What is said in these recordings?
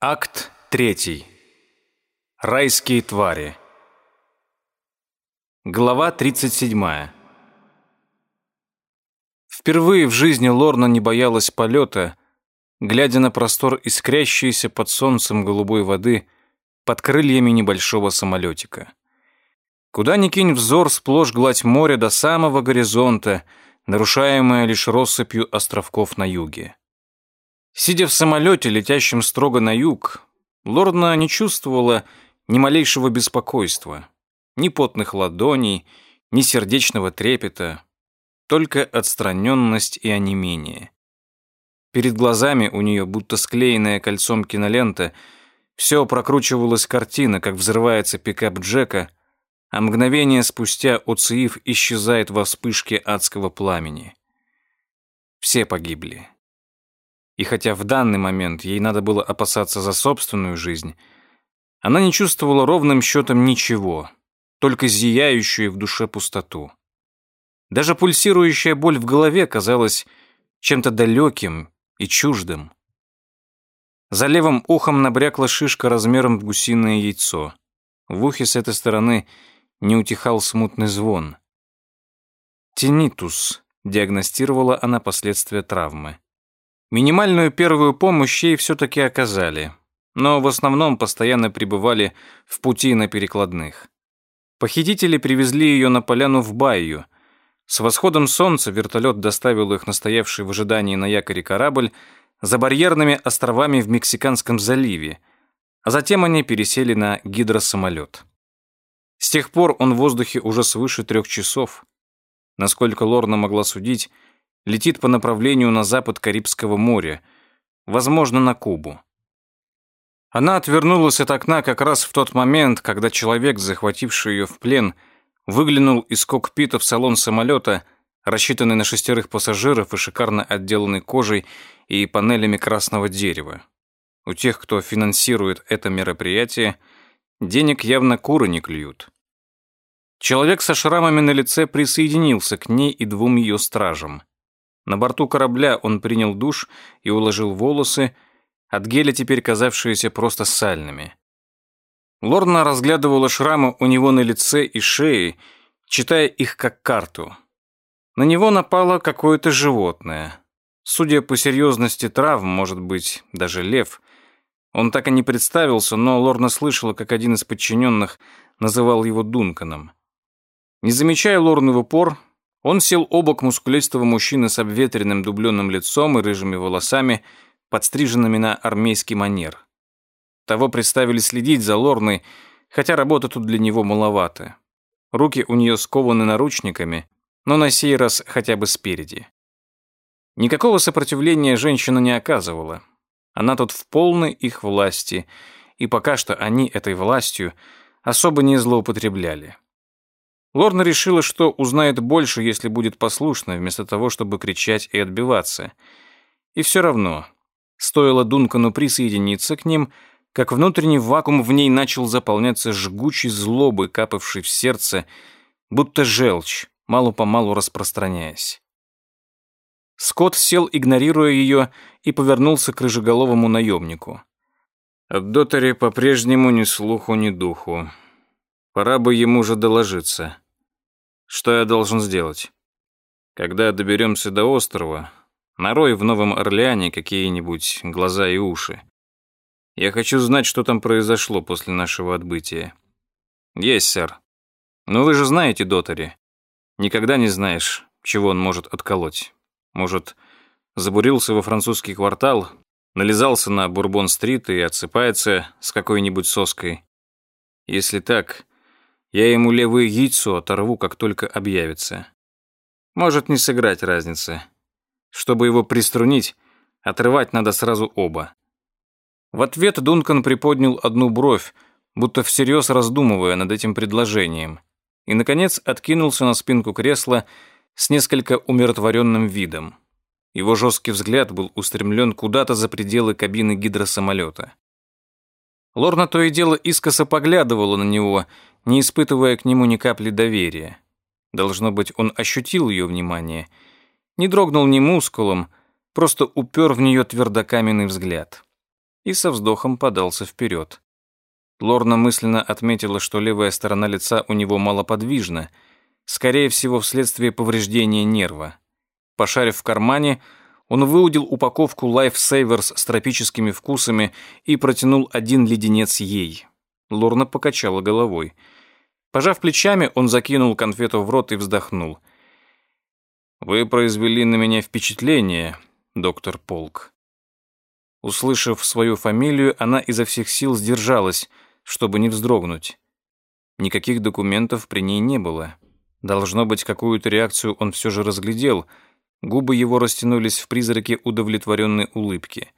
Акт третий. Райские твари. Глава 37. Впервые в жизни Лорна не боялась полета, глядя на простор искрящейся под солнцем голубой воды под крыльями небольшого самолетика. Куда ни кинь взор, сплошь гладь моря до самого горизонта, нарушаемая лишь россыпью островков на юге. Сидя в самолете, летящем строго на юг, Лорна не чувствовала ни малейшего беспокойства, ни потных ладоней, ни сердечного трепета, только отстраненность и онемение. Перед глазами у нее, будто склеенная кольцом кинолента, все прокручивалась картина, как взрывается пикап Джека, а мгновение спустя Оциив исчезает во вспышке адского пламени. Все погибли. И хотя в данный момент ей надо было опасаться за собственную жизнь, она не чувствовала ровным счетом ничего, только зияющую в душе пустоту. Даже пульсирующая боль в голове казалась чем-то далеким и чуждым. За левым ухом набрякла шишка размером в гусиное яйцо. В ухе с этой стороны не утихал смутный звон. «Тинитус», — диагностировала она последствия травмы. Минимальную первую помощь ей все-таки оказали, но в основном постоянно пребывали в пути на перекладных. Похитители привезли ее на поляну в Байю. С восходом солнца вертолет доставил их на стоявший в ожидании на якоре корабль за барьерными островами в Мексиканском заливе, а затем они пересели на гидросамолет. С тех пор он в воздухе уже свыше трех часов. Насколько Лорна могла судить, летит по направлению на запад Карибского моря, возможно, на Кубу. Она отвернулась от окна как раз в тот момент, когда человек, захвативший ее в плен, выглянул из кокпита в салон самолета, рассчитанный на шестерых пассажиров и шикарно отделанный кожей и панелями красного дерева. У тех, кто финансирует это мероприятие, денег явно куры не клюют. Человек со шрамами на лице присоединился к ней и двум ее стражам. На борту корабля он принял душ и уложил волосы, от геля теперь казавшиеся просто сальными. Лорна разглядывала шрамы у него на лице и шее, читая их как карту. На него напало какое-то животное. Судя по серьезности травм, может быть, даже лев. Он так и не представился, но Лорна слышала, как один из подчиненных называл его Дунканом. Не замечая Лорны в упор, он сел обок мускулистого мужчины с обветренным дубленным лицом и рыжими волосами, подстриженными на армейский манер. Того представили следить за Лорной, хотя работа тут для него маловато. Руки у нее скованы наручниками, но на сей раз хотя бы спереди. Никакого сопротивления женщина не оказывала. Она тут в полной их власти, и пока что они этой властью особо не злоупотребляли. Лорна решила, что узнает больше, если будет послушна, вместо того, чтобы кричать и отбиваться. И все равно, стоило Дункану присоединиться к ним, как внутренний вакуум в ней начал заполняться жгучей злобой, капавшей в сердце, будто желчь, мало-помалу распространяясь. Скотт сел, игнорируя ее, и повернулся к рыжеголовому наемнику. От Дотари по-прежнему ни слуху, ни духу. Пора бы ему же доложиться. Что я должен сделать? Когда доберемся до острова, нарой в Новом Орлеане какие-нибудь глаза и уши. Я хочу знать, что там произошло после нашего отбытия. Есть, сэр. Но вы же знаете Дотари. Никогда не знаешь, чего он может отколоть. Может, забурился во французский квартал, нализался на Бурбон-стрит и отсыпается с какой-нибудь соской. Если так, я ему левое яйцо оторву, как только объявится. Может не сыграть разницы. Чтобы его приструнить, отрывать надо сразу оба. В ответ Дункан приподнял одну бровь, будто всерьез раздумывая над этим предложением, и, наконец, откинулся на спинку кресла с несколько умиротворенным видом. Его жесткий взгляд был устремлен куда-то за пределы кабины гидросамолета. Лорна то и дело искоса поглядывала на него — не испытывая к нему ни капли доверия. Должно быть, он ощутил ее внимание, не дрогнул ни мускулом, просто упер в нее твердокаменный взгляд. и со вздохом подался вперед. Лорна мысленно отметила, что левая сторона лица у него малоподвижна, скорее всего, вследствие повреждения нерва. Пошарив в кармане, он выудил упаковку Life Savers с тропическими вкусами и протянул один леденец ей. Лорна покачала головой. Пожав плечами, он закинул конфету в рот и вздохнул. «Вы произвели на меня впечатление, доктор Полк». Услышав свою фамилию, она изо всех сил сдержалась, чтобы не вздрогнуть. Никаких документов при ней не было. Должно быть, какую-то реакцию он все же разглядел. Губы его растянулись в призраке удовлетворенной улыбки.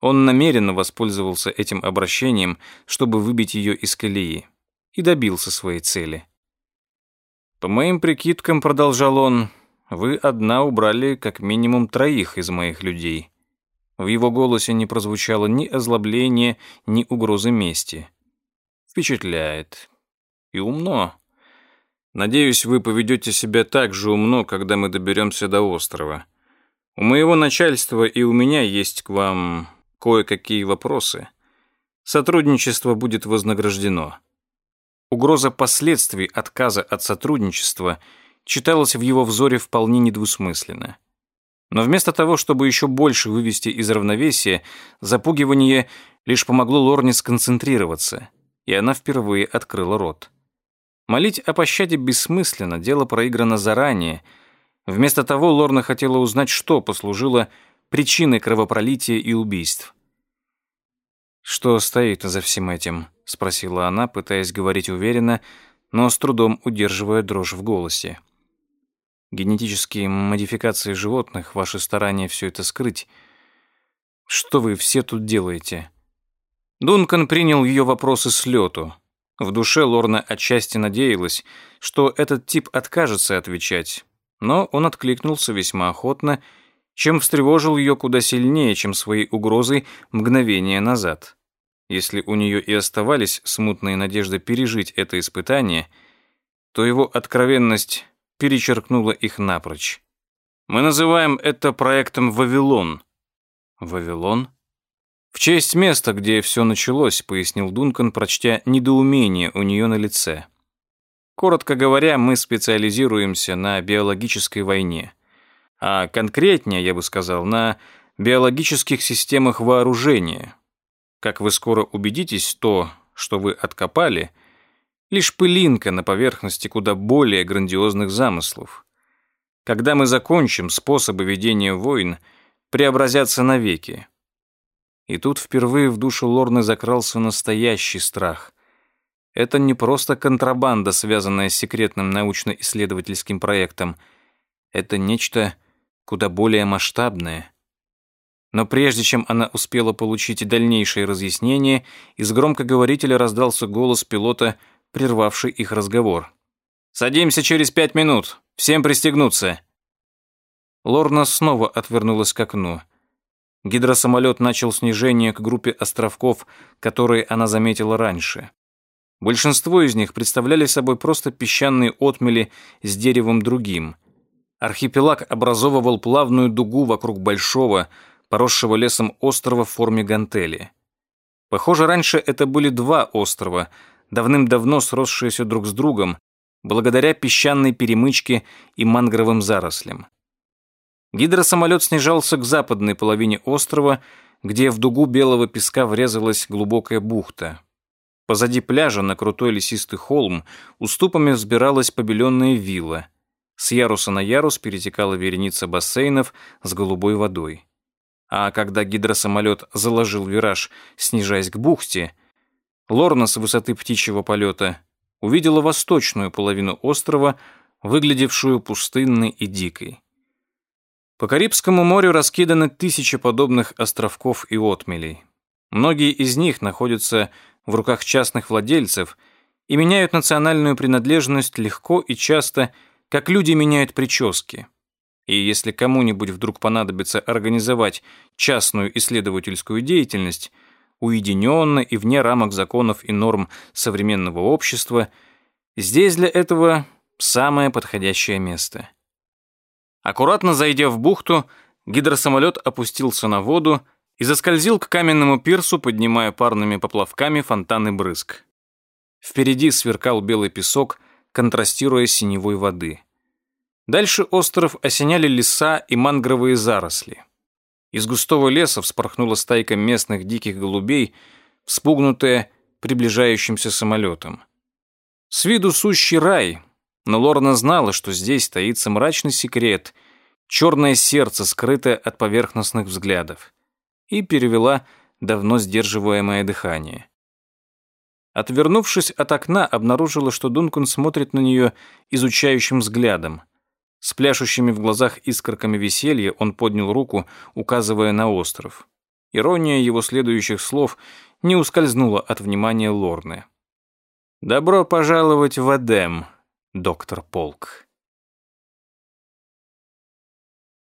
Он намеренно воспользовался этим обращением, чтобы выбить ее из колеи, и добился своей цели. «По моим прикидкам», — продолжал он, — «вы одна убрали как минимум троих из моих людей». В его голосе не прозвучало ни озлобления, ни угрозы мести. Впечатляет. И умно. Надеюсь, вы поведете себя так же умно, когда мы доберемся до острова. У моего начальства и у меня есть к вам кое-какие вопросы. Сотрудничество будет вознаграждено. Угроза последствий отказа от сотрудничества читалась в его взоре вполне недвусмысленно. Но вместо того, чтобы еще больше вывести из равновесия, запугивание лишь помогло Лорне сконцентрироваться – и она впервые открыла рот. Молить о пощаде бессмысленно, дело проиграно заранее. Вместо того Лорна хотела узнать, что послужило причиной кровопролития и убийств. «Что стоит за всем этим?» — спросила она, пытаясь говорить уверенно, но с трудом удерживая дрожь в голосе. «Генетические модификации животных, ваши старания все это скрыть. Что вы все тут делаете?» Дункан принял ее вопросы с лету. В душе Лорна отчасти надеялась, что этот тип откажется отвечать, но он откликнулся весьма охотно, чем встревожил ее куда сильнее, чем своей угрозой мгновение назад. Если у нее и оставались смутные надежды пережить это испытание, то его откровенность перечеркнула их напрочь. Мы называем это проектом «Вавилон». «Вавилон?» «В честь места, где все началось», — пояснил Дункан, прочтя недоумение у нее на лице. «Коротко говоря, мы специализируемся на биологической войне. А конкретнее, я бы сказал, на биологических системах вооружения. Как вы скоро убедитесь, то, что вы откопали, лишь пылинка на поверхности куда более грандиозных замыслов. Когда мы закончим, способы ведения войн преобразятся навеки. И тут впервые в душу Лорны закрался настоящий страх. Это не просто контрабанда, связанная с секретным научно-исследовательским проектом. Это нечто куда более масштабное. Но прежде чем она успела получить дальнейшие разъяснения, из громкоговорителя раздался голос пилота, прервавший их разговор. «Садимся через пять минут. Всем пристегнуться». Лорна снова отвернулась к окну. Гидросамолет начал снижение к группе островков, которые она заметила раньше. Большинство из них представляли собой просто песчаные отмели с деревом другим. Архипелаг образовывал плавную дугу вокруг большого, поросшего лесом острова в форме гантели. Похоже, раньше это были два острова, давным-давно сросшиеся друг с другом, благодаря песчаной перемычке и мангровым зарослям. Гидросамолет снижался к западной половине острова, где в дугу белого песка врезалась глубокая бухта. Позади пляжа на крутой лесистый холм уступами взбиралась побеленная вилла. С яруса на ярус перетекала вереница бассейнов с голубой водой. А когда гидросамолет заложил вираж, снижаясь к бухте, Лорна с высоты птичьего полета увидела восточную половину острова, выглядевшую пустынной и дикой. По Карибскому морю раскиданы тысячи подобных островков и отмелей. Многие из них находятся в руках частных владельцев и меняют национальную принадлежность легко и часто, как люди меняют прически. И если кому-нибудь вдруг понадобится организовать частную исследовательскую деятельность, уединенно и вне рамок законов и норм современного общества, здесь для этого самое подходящее место – Аккуратно зайдя в бухту, гидросамолет опустился на воду и заскользил к каменному пирсу, поднимая парными поплавками фонтаны брызг. Впереди сверкал белый песок, контрастируя синевой воды. Дальше остров осеняли леса и мангровые заросли. Из густого леса вспорхнула стайка местных диких голубей, вспугнутая приближающимся самолетом. С виду сущий рай, но Лорна знала, что здесь таится мрачный секрет, черное сердце, скрытое от поверхностных взглядов, и перевела давно сдерживаемое дыхание. Отвернувшись от окна, обнаружила, что Дункан смотрит на нее изучающим взглядом. С пляшущими в глазах искорками веселья он поднял руку, указывая на остров. Ирония его следующих слов не ускользнула от внимания Лорны. «Добро пожаловать в Эдем, доктор Полк».